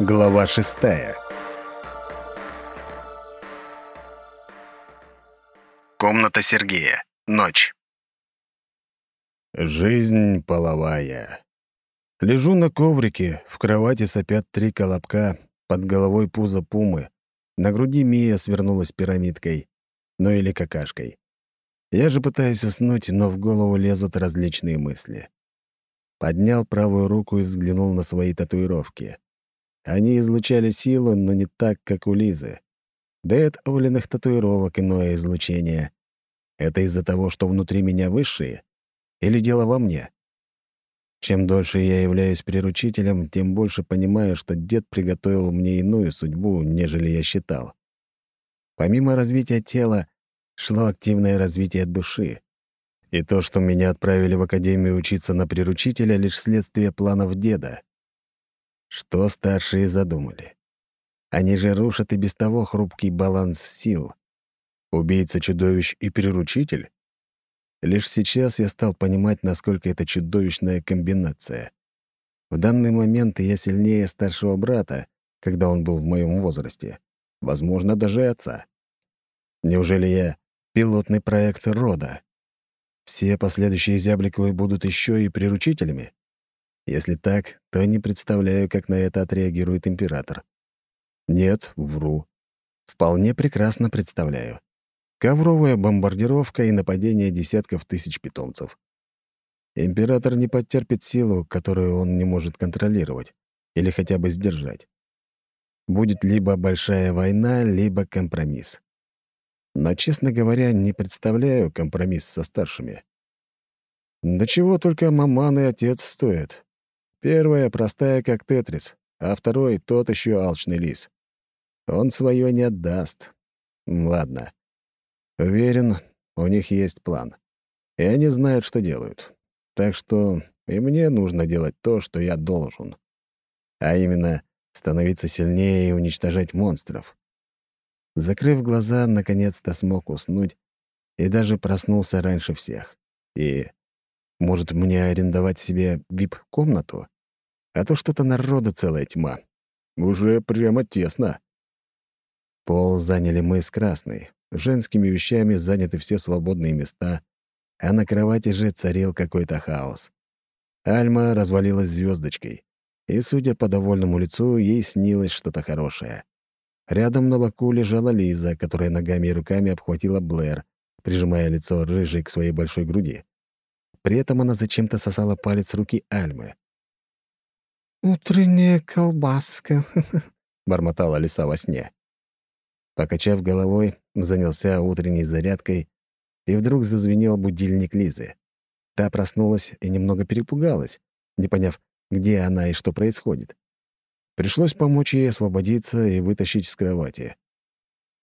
Глава шестая. Комната Сергея. Ночь. Жизнь половая. Лежу на коврике, в кровати сопят три колобка, под головой пузо пумы. На груди Мия свернулась пирамидкой, ну или какашкой. Я же пытаюсь уснуть, но в голову лезут различные мысли. Поднял правую руку и взглянул на свои татуировки. Они излучали силу, но не так, как у Лизы. Да и от Олиных татуировок иное излучение. Это из-за того, что внутри меня высшие? Или дело во мне? Чем дольше я являюсь приручителем, тем больше понимаю, что дед приготовил мне иную судьбу, нежели я считал. Помимо развития тела, шло активное развитие души. И то, что меня отправили в академию учиться на приручителя, лишь следствие планов деда. Что старшие задумали? Они же рушат и без того хрупкий баланс сил. Убийца-чудовищ и приручитель? Лишь сейчас я стал понимать, насколько это чудовищная комбинация. В данный момент я сильнее старшего брата, когда он был в моем возрасте. Возможно, даже отца. Неужели я пилотный проект рода? Все последующие Зябликовы будут еще и приручителями? Если так, то не представляю, как на это отреагирует император. Нет, вру. Вполне прекрасно представляю ковровая бомбардировка и нападение десятков тысяч питомцев. Император не подтерпит силу, которую он не может контролировать или хотя бы сдержать. Будет либо большая война, либо компромисс. Но, честно говоря, не представляю компромисс со старшими. До чего только маман и отец стоят. Первая простая, как Тетрис, а второй — тот еще алчный лис. Он свое не отдаст. Ладно. Уверен, у них есть план. И они знают, что делают. Так что и мне нужно делать то, что я должен. А именно, становиться сильнее и уничтожать монстров. Закрыв глаза, наконец-то смог уснуть и даже проснулся раньше всех. И, может, мне арендовать себе вип-комнату? А то что-то народа целая тьма. Уже прямо тесно. Пол заняли мы с Красной. Женскими вещами заняты все свободные места, а на кровати же царил какой-то хаос. Альма развалилась звездочкой, и, судя по довольному лицу, ей снилось что-то хорошее. Рядом на боку лежала Лиза, которая ногами и руками обхватила Блэр, прижимая лицо рыжей к своей большой груди. При этом она зачем-то сосала палец руки Альмы. «Утренняя колбаска», — бормотала лиса во сне. Покачав головой, занялся утренней зарядкой, и вдруг зазвенел будильник Лизы. Та проснулась и немного перепугалась, не поняв, где она и что происходит. Пришлось помочь ей освободиться и вытащить с кровати.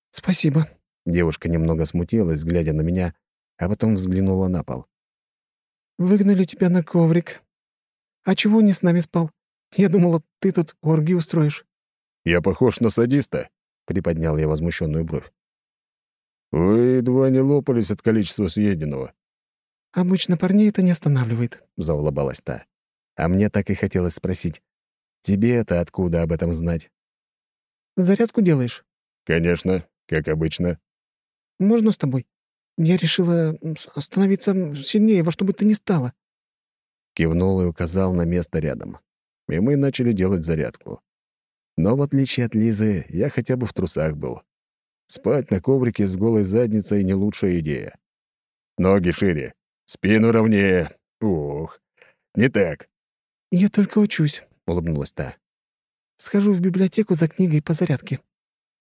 «Спасибо». Девушка немного смутилась, глядя на меня, а потом взглянула на пол. «Выгнали тебя на коврик. А чего не с нами спал? Я думала, ты тут орги устроишь». «Я похож на садиста?» — приподнял я возмущенную бровь. «Вы едва не лопались от количества съеденного». «Обычно парней это не останавливает», — заулыбалась та. А мне так и хотелось спросить, тебе это откуда об этом знать? «Зарядку делаешь?» «Конечно, как обычно». «Можно с тобой? Я решила становиться сильнее во что бы то ни стало». Кивнул и указал на место рядом. И мы начали делать зарядку. Но в отличие от Лизы, я хотя бы в трусах был. Спать на коврике с голой задницей — не лучшая идея. Ноги шире, спину ровнее. Ух, не так. «Я только учусь», — улыбнулась та. «Схожу в библиотеку за книгой по зарядке».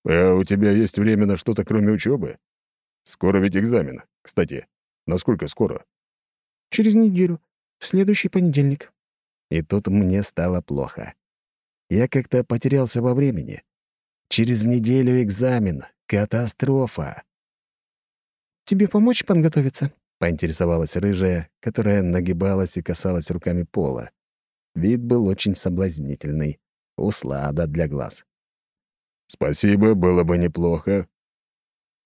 «А у тебя есть время на что-то, кроме учебы? Скоро ведь экзамен. Кстати, насколько скоро?» «Через неделю. В следующий понедельник». И тут мне стало плохо. Я как-то потерялся во времени. Через неделю экзамен. Катастрофа. «Тебе помочь подготовиться?» — поинтересовалась рыжая, которая нагибалась и касалась руками пола. Вид был очень соблазнительный. Услада для глаз. «Спасибо, было бы неплохо».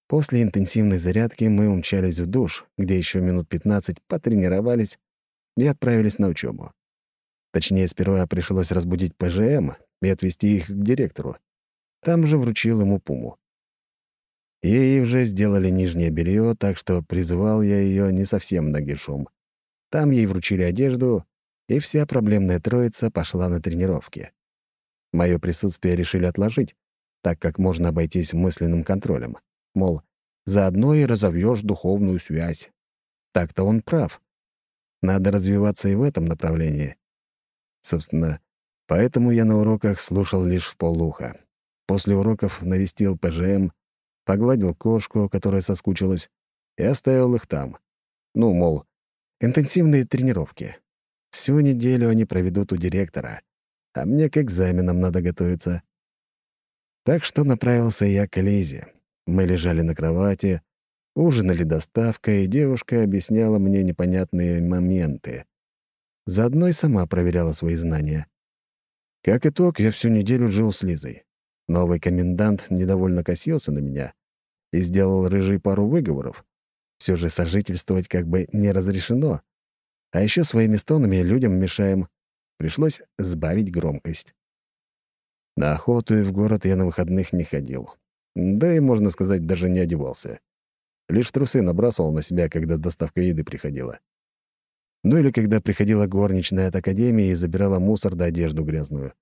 После интенсивной зарядки мы умчались в душ, где еще минут 15 потренировались и отправились на учебу. Точнее, сперва пришлось разбудить ПЖМ, и отвезти их к директору. Там же вручил ему пуму. Ей уже сделали нижнее белье, так что призывал я ее не совсем нагишом. Там ей вручили одежду, и вся проблемная троица пошла на тренировки. Мое присутствие решили отложить, так как можно обойтись мысленным контролем. Мол, заодно и разовьешь духовную связь. Так-то он прав. Надо развиваться и в этом направлении. Собственно, поэтому я на уроках слушал лишь в полуха. После уроков навестил ПЖМ, погладил кошку, которая соскучилась, и оставил их там. Ну, мол, интенсивные тренировки. Всю неделю они проведут у директора, а мне к экзаменам надо готовиться. Так что направился я к Лизе. Мы лежали на кровати, ужинали доставкой, и девушка объясняла мне непонятные моменты. Заодно и сама проверяла свои знания. Как итог, я всю неделю жил с Лизой. Новый комендант недовольно косился на меня и сделал рыжий пару выговоров. Все же сожительствовать как бы не разрешено. А еще своими стонами людям мешаем. Пришлось сбавить громкость. На охоту и в город я на выходных не ходил. Да и, можно сказать, даже не одевался. Лишь трусы набрасывал на себя, когда доставка еды приходила. Ну или когда приходила горничная от академии и забирала мусор да одежду грязную.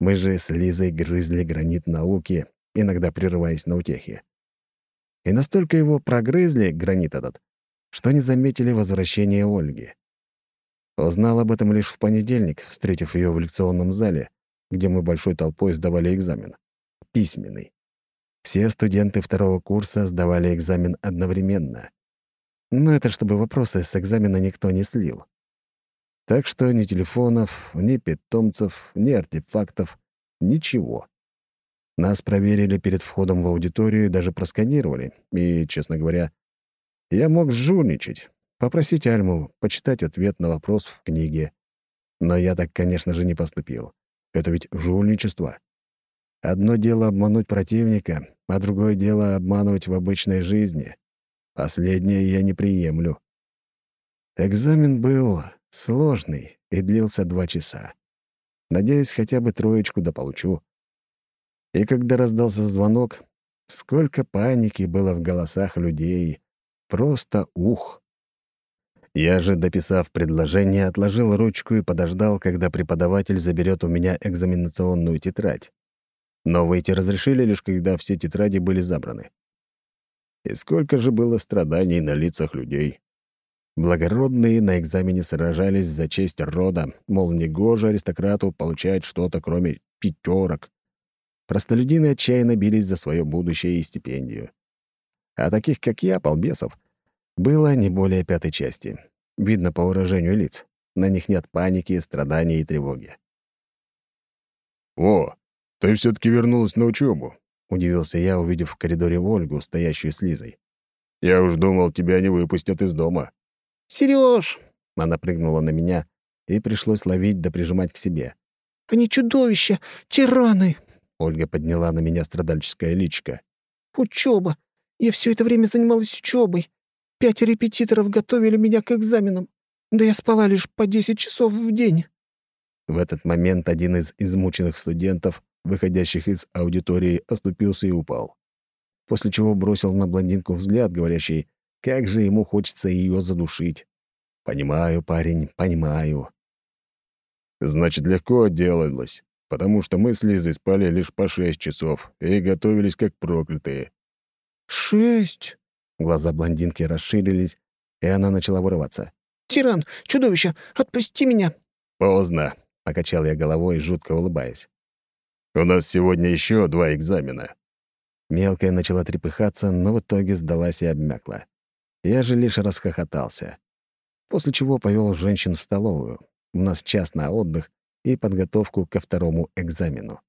Мы же с Лизой грызли гранит науки, иногда прерываясь на утехи. И настолько его прогрызли, гранит этот, что не заметили возвращения Ольги. Узнал об этом лишь в понедельник, встретив ее в лекционном зале, где мы большой толпой сдавали экзамен. Письменный. Все студенты второго курса сдавали экзамен одновременно. Но это чтобы вопросы с экзамена никто не слил. Так что ни телефонов, ни питомцев, ни артефактов, ничего. Нас проверили перед входом в аудиторию и даже просканировали. И, честно говоря, я мог сжульничать, попросить Альму почитать ответ на вопрос в книге. Но я так, конечно же, не поступил. Это ведь жульничество. Одно дело обмануть противника, а другое дело обманывать в обычной жизни. Последнее я не приемлю. Экзамен был Сложный и длился два часа. Надеюсь, хотя бы троечку да получу. И когда раздался звонок, сколько паники было в голосах людей. Просто ух. Я же, дописав предложение, отложил ручку и подождал, когда преподаватель заберет у меня экзаменационную тетрадь. Но выйти разрешили лишь когда все тетради были забраны. И сколько же было страданий на лицах людей. Благородные на экзамене сражались за честь рода, мол, негоже аристократу получать что-то, кроме пятерок. Простолюдины отчаянно бились за свое будущее и стипендию. А таких, как я, полбесов, было не более пятой части. Видно по выражению лиц. На них нет паники, страданий и тревоги. «О, ты все таки вернулась на учебу, удивился я, увидев в коридоре Ольгу, стоящую с Лизой. «Я уж думал, тебя не выпустят из дома». Сереж! Она прыгнула на меня, и пришлось ловить да прижимать к себе. «Они чудовища! Тираны!» Ольга подняла на меня страдальческое личко. «Учеба! Я все это время занималась учебой. Пять репетиторов готовили меня к экзаменам. Да я спала лишь по десять часов в день». В этот момент один из измученных студентов, выходящих из аудитории, оступился и упал. После чего бросил на блондинку взгляд, говорящий как же ему хочется ее задушить. Понимаю, парень, понимаю. Значит, легко отделалась, потому что мы с Лизой спали лишь по шесть часов и готовились как проклятые. «Шесть?» Глаза блондинки расширились, и она начала вырываться. «Тиран! Чудовище! Отпусти меня!» «Поздно», — покачал я головой, жутко улыбаясь. «У нас сегодня еще два экзамена». Мелкая начала трепыхаться, но в итоге сдалась и обмякла. Я же лишь расхохотался. После чего повел женщин в столовую. У нас час на отдых и подготовку ко второму экзамену.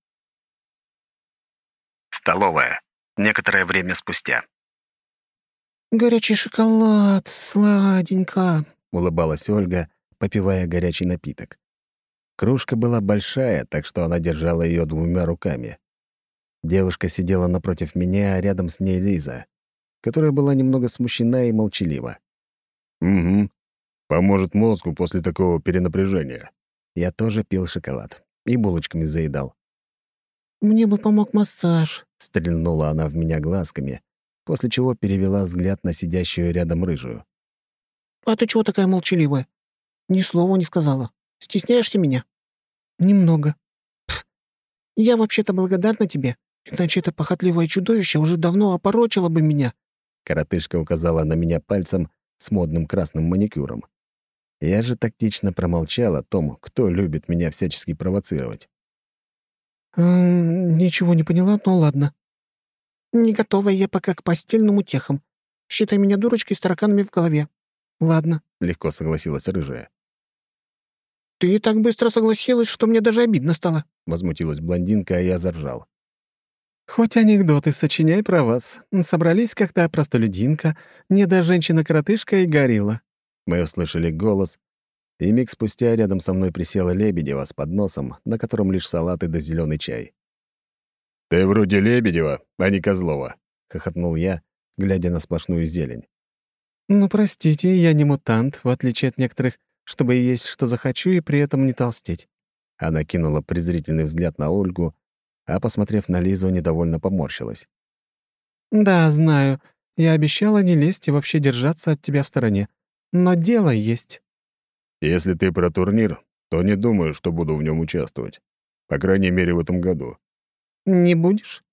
Столовая. Некоторое время спустя. «Горячий шоколад, сладенько», — улыбалась Ольга, попивая горячий напиток. Кружка была большая, так что она держала ее двумя руками. Девушка сидела напротив меня, а рядом с ней Лиза которая была немного смущена и молчалива. «Угу. Поможет мозгу после такого перенапряжения». Я тоже пил шоколад и булочками заедал. Мне бы помог массаж», — стрельнула она в меня глазками, после чего перевела взгляд на сидящую рядом рыжую. «А ты чего такая молчаливая? Ни слова не сказала. Стесняешься меня?» «Немного». Пф, «Я вообще-то благодарна тебе, иначе это похотливое чудовище уже давно опорочило бы меня». Коротышка указала на меня пальцем с модным красным маникюром. Я же тактично промолчал о том, кто любит меня всячески провоцировать. «Эм, «Ничего не поняла, но ладно». «Не готова я пока к постельным утехам. Считай меня дурочкой с тараканами в голове». «Ладно», — легко согласилась рыжая. «Ты так быстро согласилась, что мне даже обидно стало», — возмутилась блондинка, а я заржал. «Хоть анекдоты сочиняй про вас. Собрались как-то простолюдинка, недо-женщина-коротышка и горилла». Мы услышали голос, и миг спустя рядом со мной присела Лебедева с подносом, на котором лишь салаты да зеленый чай. «Ты вроде Лебедева, а не Козлова», — хохотнул я, глядя на сплошную зелень. «Ну, простите, я не мутант, в отличие от некоторых, чтобы есть что захочу и при этом не толстеть». Она кинула презрительный взгляд на Ольгу, а, посмотрев на Лизу, недовольно поморщилась. «Да, знаю. Я обещала не лезть и вообще держаться от тебя в стороне. Но дело есть». Если ты про турнир, то не думаю, что буду в нем участвовать. По крайней мере, в этом году. Не будешь?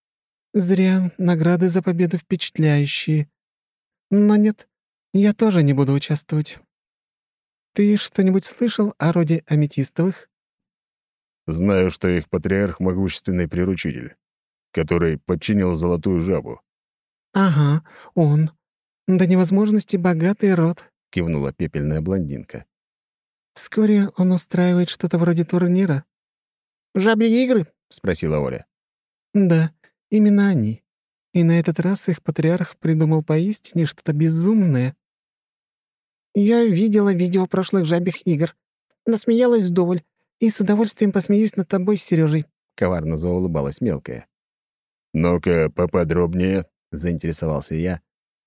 Зря. Награды за победу впечатляющие. Но нет, я тоже не буду участвовать. Ты что-нибудь слышал о роде аметистовых? Знаю, что их патриарх — могущественный приручитель, который подчинил золотую жабу. «Ага, он. До невозможности богатый род», — кивнула пепельная блондинка. Вскоре он устраивает что-то вроде турнира. «Жабьи игры?» — спросила Оля. «Да, именно они. И на этот раз их патриарх придумал поистине что-то безумное». «Я видела видео прошлых жабьих игр. Насмеялась вдоволь и с удовольствием посмеюсь над тобой с Сережей. коварно заулыбалась мелкая. «Ну-ка, поподробнее», — заинтересовался я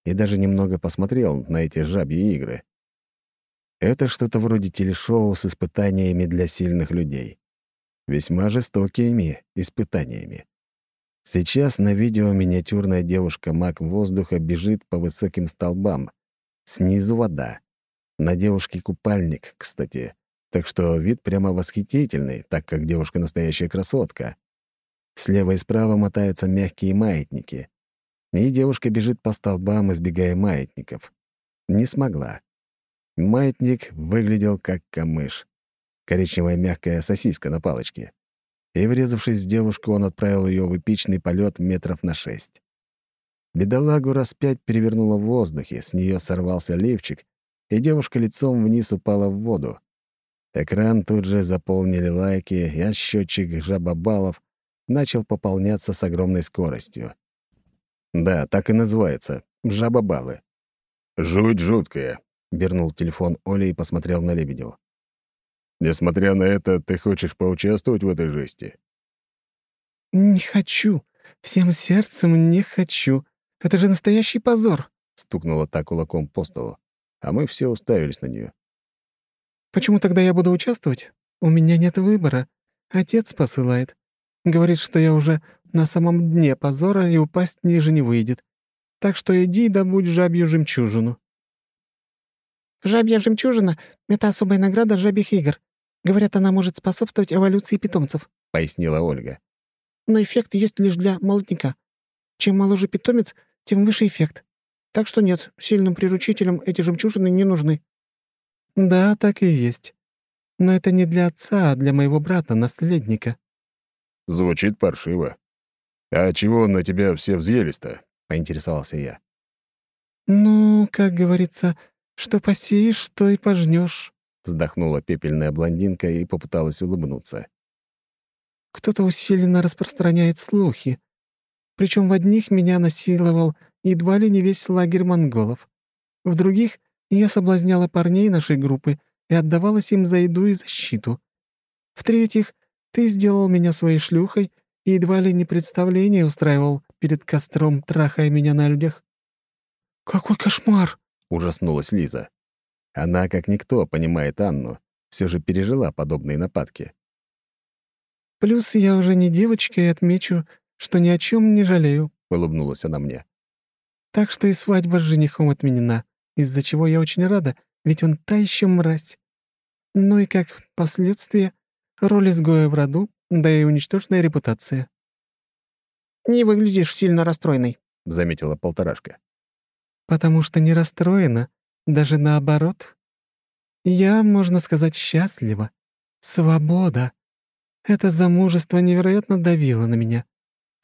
и даже немного посмотрел на эти жабьи игры. Это что-то вроде телешоу с испытаниями для сильных людей. Весьма жестокими испытаниями. Сейчас на видео миниатюрная девушка-маг воздуха бежит по высоким столбам. Снизу вода. На девушке купальник, кстати. Так что вид прямо восхитительный, так как девушка настоящая красотка. Слева и справа мотаются мягкие маятники. И девушка бежит по столбам, избегая маятников. Не смогла. Маятник выглядел как камыш. Коричневая мягкая сосиска на палочке. И, врезавшись в девушку, он отправил ее в эпичный полет метров на шесть. Бедолагу раз пять перевернуло в воздухе, с нее сорвался лифчик, и девушка лицом вниз упала в воду. Экран тут же заполнили лайки, и счетчик жабобалов начал пополняться с огромной скоростью. Да, так и называется — жабобалы. «Жуть жуткая», — вернул телефон Оли и посмотрел на Лебедеву. «Несмотря на это, ты хочешь поучаствовать в этой жести?» «Не хочу. Всем сердцем не хочу. Это же настоящий позор!» — стукнула так кулаком по столу, а мы все уставились на нее. «Почему тогда я буду участвовать? У меня нет выбора. Отец посылает. Говорит, что я уже на самом дне позора и упасть ниже не выйдет. Так что иди и добудь жабью жемчужину». «Жабья жемчужина — это особая награда жабьих игр. Говорят, она может способствовать эволюции питомцев», — пояснила Ольга. «Но эффект есть лишь для молодняка. Чем моложе питомец, тем выше эффект. Так что нет, сильным приручителям эти жемчужины не нужны». «Да, так и есть. Но это не для отца, а для моего брата, наследника». Звучит паршиво. «А чего на тебя все взъелись-то?» — поинтересовался я. «Ну, как говорится, что посеешь, то и пожнешь», — вздохнула пепельная блондинка и попыталась улыбнуться. «Кто-то усиленно распространяет слухи. Причем в одних меня насиловал едва ли не весь лагерь монголов. В других я соблазняла парней нашей группы и отдавалась им за еду и защиту. В-третьих, ты сделал меня своей шлюхой и едва ли не представление устраивал перед костром, трахая меня на людях». «Какой кошмар!» — ужаснулась Лиза. Она, как никто, понимает Анну, все же пережила подобные нападки. Плюс я уже не девочка и отмечу, что ни о чем не жалею», — улыбнулась она мне. «Так что и свадьба с женихом отменена, из-за чего я очень рада, ведь он та еще мразь. Ну и как последствие, роль изгоя в роду, да и уничтоженная репутация». «Не выглядишь сильно расстроенной», — заметила полторашка. «Потому что не расстроена, даже наоборот. Я, можно сказать, счастлива. Свобода. Это замужество невероятно давило на меня.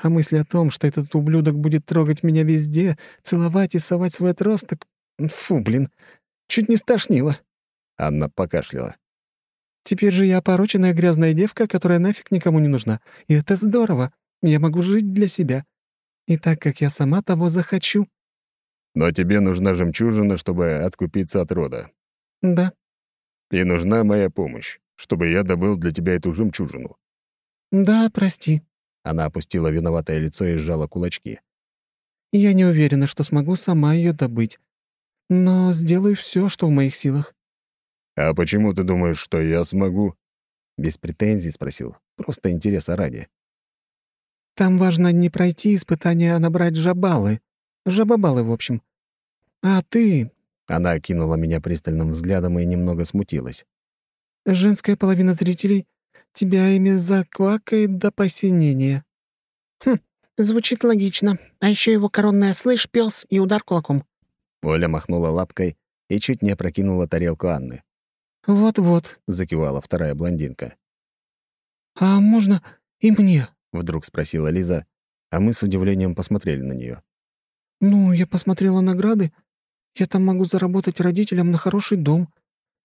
А мысль о том, что этот ублюдок будет трогать меня везде, целовать и совать свой отросток... Фу, блин, чуть не стошнило. Анна покашляла. Теперь же я опороченная грязная девка, которая нафиг никому не нужна. И это здорово. Я могу жить для себя. И так, как я сама того захочу. Но тебе нужна жемчужина, чтобы откупиться от рода. Да. И нужна моя помощь чтобы я добыл для тебя эту жемчужину». «Да, прости». Она опустила виноватое лицо и сжала кулачки. «Я не уверена, что смогу сама ее добыть, но сделаю все, что в моих силах». «А почему ты думаешь, что я смогу?» Без претензий спросил, просто интереса ради. «Там важно не пройти испытания, а набрать жабалы. Жабабалы, в общем. А ты...» Она окинула меня пристальным взглядом и немного смутилась. Женская половина зрителей тебя ими заквакает до посинения». «Хм, звучит логично. А еще его коронная «слышь, пес» и удар кулаком». Оля махнула лапкой и чуть не опрокинула тарелку Анны. «Вот-вот», — закивала вторая блондинка. «А можно и мне?» — вдруг спросила Лиза, а мы с удивлением посмотрели на нее. «Ну, я посмотрела награды. Я там могу заработать родителям на хороший дом,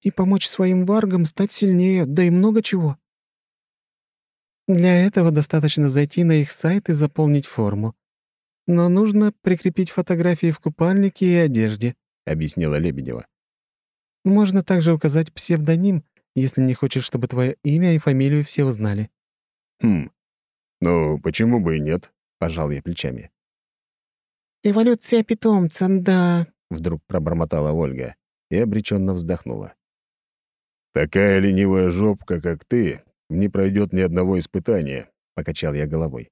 и помочь своим варгам стать сильнее, да и много чего. Для этого достаточно зайти на их сайт и заполнить форму. Но нужно прикрепить фотографии в купальнике и одежде», — объяснила Лебедева. «Можно также указать псевдоним, если не хочешь, чтобы твое имя и фамилию все узнали». «Хм, ну почему бы и нет?» — пожал я плечами. «Эволюция питомца, да», — вдруг пробормотала Ольга и обреченно вздохнула. «Такая ленивая жопка, как ты, не пройдет ни одного испытания», — покачал я головой.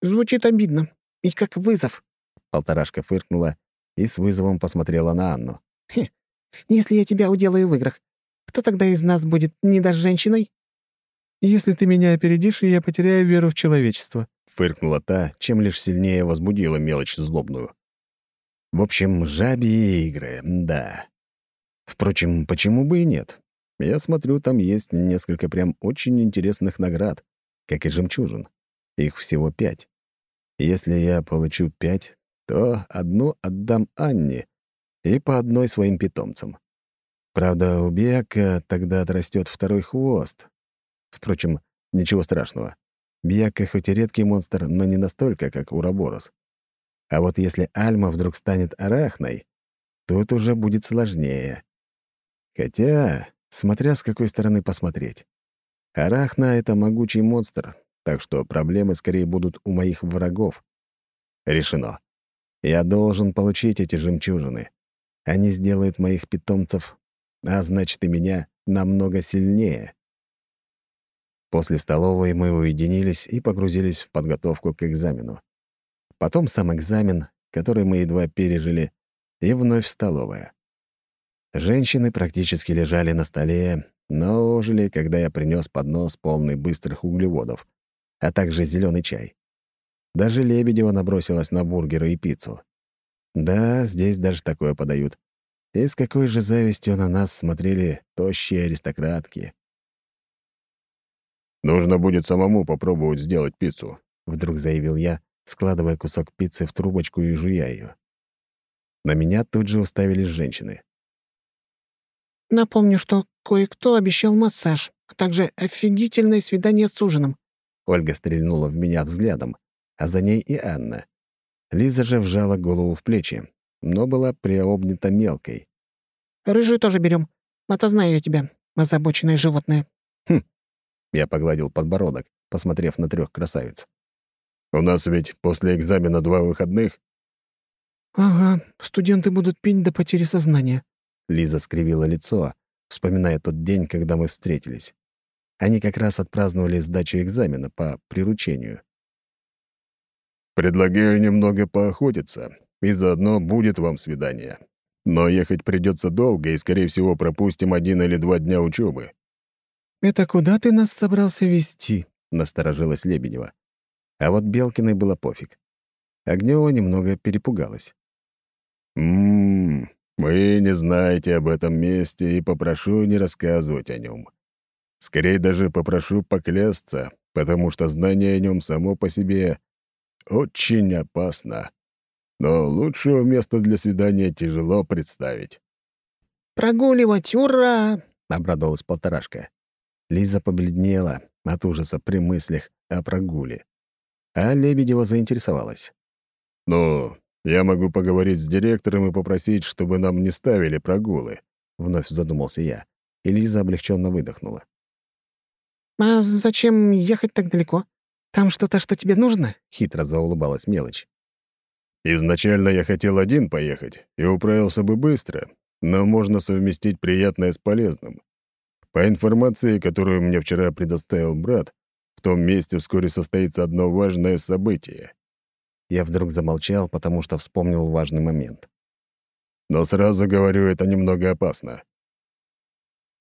«Звучит обидно. И как вызов». Полторашка фыркнула и с вызовом посмотрела на Анну. «Хе, если я тебя уделаю в играх, кто тогда из нас будет не даже женщиной?» «Если ты меня опередишь, я потеряю веру в человечество», — фыркнула та, чем лишь сильнее возбудила мелочь злобную. В общем, жабьи игры, да. Впрочем, почему бы и нет? Я смотрю, там есть несколько прям очень интересных наград, как и жемчужин. Их всего пять. Если я получу пять, то одну отдам Анне и по одной своим питомцам. Правда, у Бьяка тогда отрастет второй хвост. Впрочем, ничего страшного. Бьяка хоть и редкий монстр, но не настолько, как Ураборос. А вот если Альма вдруг станет арахной, тут уже будет сложнее. Хотя смотря с какой стороны посмотреть. Арахна — это могучий монстр, так что проблемы скорее будут у моих врагов. Решено. Я должен получить эти жемчужины. Они сделают моих питомцев, а значит и меня, намного сильнее. После столовой мы уединились и погрузились в подготовку к экзамену. Потом сам экзамен, который мы едва пережили, и вновь столовая. Женщины практически лежали на столе, но ожили, когда я принес поднос полный быстрых углеводов, а также зеленый чай. Даже Лебедева набросилась на бургеры и пиццу. Да, здесь даже такое подают. И с какой же завистью на нас смотрели тощие аристократки. «Нужно будет самому попробовать сделать пиццу», — вдруг заявил я, складывая кусок пиццы в трубочку и жуя ее. На меня тут же уставились женщины. Напомню, что кое-кто обещал массаж, а также офигительное свидание с ужином». Ольга стрельнула в меня взглядом, а за ней и Анна. Лиза же вжала голову в плечи, но была приобнята мелкой. «Рыжую тоже берем. А знаю я тебя, озабоченное животное». «Хм». Я погладил подбородок, посмотрев на трех красавиц. «У нас ведь после экзамена два выходных?» «Ага, студенты будут пить до потери сознания», Лиза скривила лицо, вспоминая тот день, когда мы встретились. Они как раз отпраздновали сдачу экзамена по приручению. «Предлагаю немного поохотиться, и заодно будет вам свидание. Но ехать придется долго, и, скорее всего, пропустим один или два дня учебы. «Это куда ты нас собрался вести? насторожилась Лебедева. А вот Белкиной было пофиг. Огнева немного перепугалась. «Ммм, вы не знаете об этом месте и попрошу не рассказывать о нем. Скорее даже попрошу поклясться, потому что знание о нем само по себе очень опасно. Но лучшего места для свидания тяжело представить». «Прогуливать, ура!» — обрадовалась полторашка. Лиза побледнела от ужаса при мыслях о прогуле. А Лебедева заинтересовалась. «Ну, я могу поговорить с директором и попросить, чтобы нам не ставили прогулы», — вновь задумался я, и Лиза облегченно выдохнула. «А зачем ехать так далеко? Там что-то, что тебе нужно?» — хитро заулыбалась мелочь. «Изначально я хотел один поехать и управился бы быстро, но можно совместить приятное с полезным. По информации, которую мне вчера предоставил брат, в том месте вскоре состоится одно важное событие. Я вдруг замолчал, потому что вспомнил важный момент. Но сразу говорю, это немного опасно.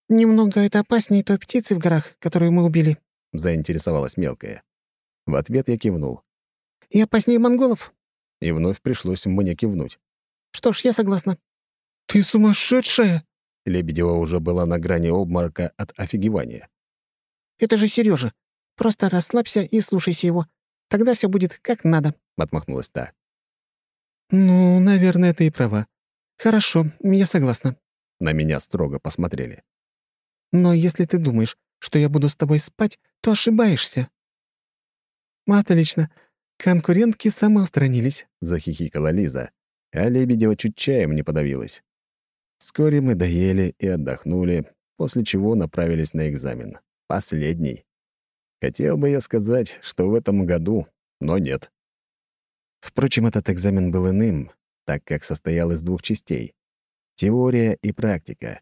«Немного это опаснее той птицы в горах, которую мы убили», — заинтересовалась мелкая. В ответ я кивнул. «И опаснее монголов?» И вновь пришлось мне кивнуть. «Что ж, я согласна». «Ты сумасшедшая!» Лебедева уже была на грани обморока от офигевания. «Это же Сережа. Просто расслабься и слушайся его. Тогда все будет как надо», — отмахнулась та. «Ну, наверное, ты и права. Хорошо, я согласна». На меня строго посмотрели. «Но если ты думаешь, что я буду с тобой спать, то ошибаешься». «Отлично. Конкурентки самоустранились», — захихикала Лиза, а Лебедева чуть чаем не подавилась. Вскоре мы доели и отдохнули, после чего направились на экзамен. Последний. Хотел бы я сказать, что в этом году, но нет. Впрочем, этот экзамен был иным, так как состоял из двух частей — теория и практика.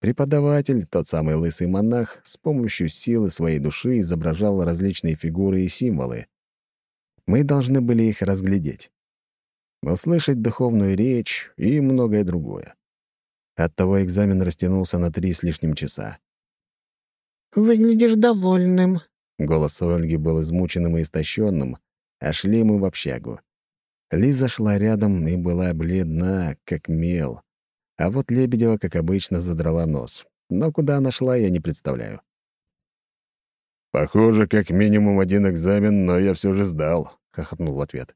Преподаватель, тот самый лысый монах, с помощью силы своей души изображал различные фигуры и символы. Мы должны были их разглядеть. Услышать духовную речь и многое другое. Оттого экзамен растянулся на три с лишним часа. «Выглядишь довольным», Голос Ольги был измученным и истощенным, а шли мы в общагу. Лиза шла рядом и была бледна, как мел. А вот Лебедева, как обычно, задрала нос. Но куда она шла, я не представляю. «Похоже, как минимум один экзамен, но я все же сдал», — хохотнул в ответ.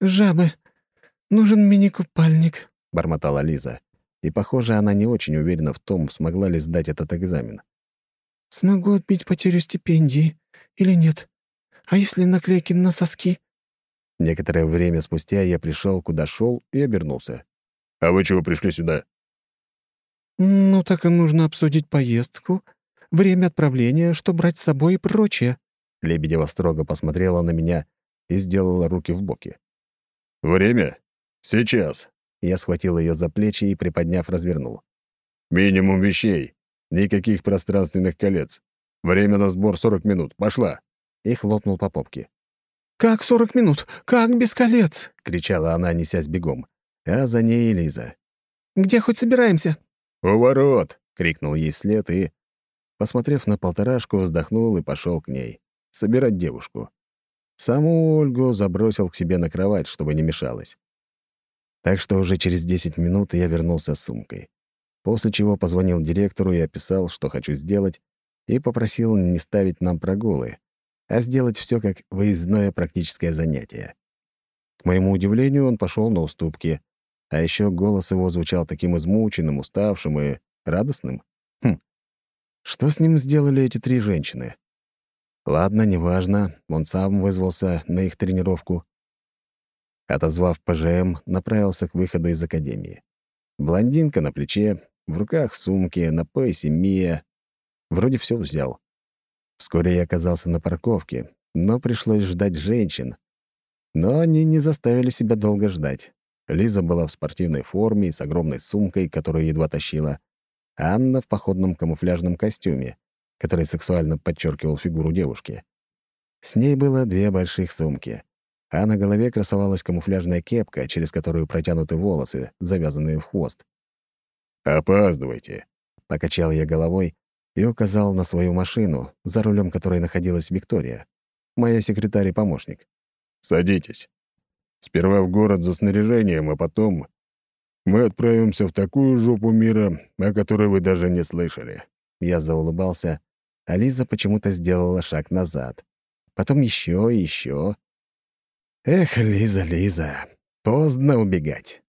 «Жабы, нужен мини-купальник», — бормотала Лиза. И, похоже, она не очень уверена в том, смогла ли сдать этот экзамен. Смогу отбить потерю стипендии или нет? А если наклейки на соски?» Некоторое время спустя я пришел, куда шел, и обернулся. «А вы чего пришли сюда?» «Ну, так и нужно обсудить поездку, время отправления, что брать с собой и прочее». Лебедева строго посмотрела на меня и сделала руки в боки. «Время? Сейчас!» Я схватил ее за плечи и, приподняв, развернул. «Минимум вещей. Никаких пространственных колец. Время на сбор 40 минут. Пошла!» И хлопнул по попке. «Как 40 минут? Как без колец?» — кричала она, несясь бегом. А за ней Лиза. «Где хоть собираемся?» «У ворот!» — крикнул ей вслед и, посмотрев на полторашку, вздохнул и пошел к ней. Собирать девушку. Саму Ольгу забросил к себе на кровать, чтобы не мешалась. Так что уже через 10 минут я вернулся с сумкой после чего позвонил директору и описал, что хочу сделать, и попросил не ставить нам прогулы, а сделать все как выездное практическое занятие. К моему удивлению, он пошел на уступки, а еще голос его звучал таким измученным, уставшим и радостным. Хм, что с ним сделали эти три женщины? Ладно, неважно, он сам вызвался на их тренировку. Отозвав ПЖМ, направился к выходу из академии. Блондинка на плече, в руках сумки, на поясе Мия. Вроде все взял. Вскоре я оказался на парковке, но пришлось ждать женщин. Но они не заставили себя долго ждать. Лиза была в спортивной форме и с огромной сумкой, которую едва тащила. Анна в походном камуфляжном костюме. который сексуально подчеркивал фигуру девушки. С ней было две больших сумки, а на голове красовалась камуфляжная кепка, через которую протянуты волосы, завязанные в хвост. «Опаздывайте», — покачал я головой и указал на свою машину, за рулем которой находилась Виктория, моя секретарь и помощник. «Садитесь. Сперва в город за снаряжением, а потом мы отправимся в такую жопу мира, о которой вы даже не слышали». Я заулыбался, а Лиза почему-то сделала шаг назад. Потом еще и еще. Эх, Лиза, Лиза, поздно убегать.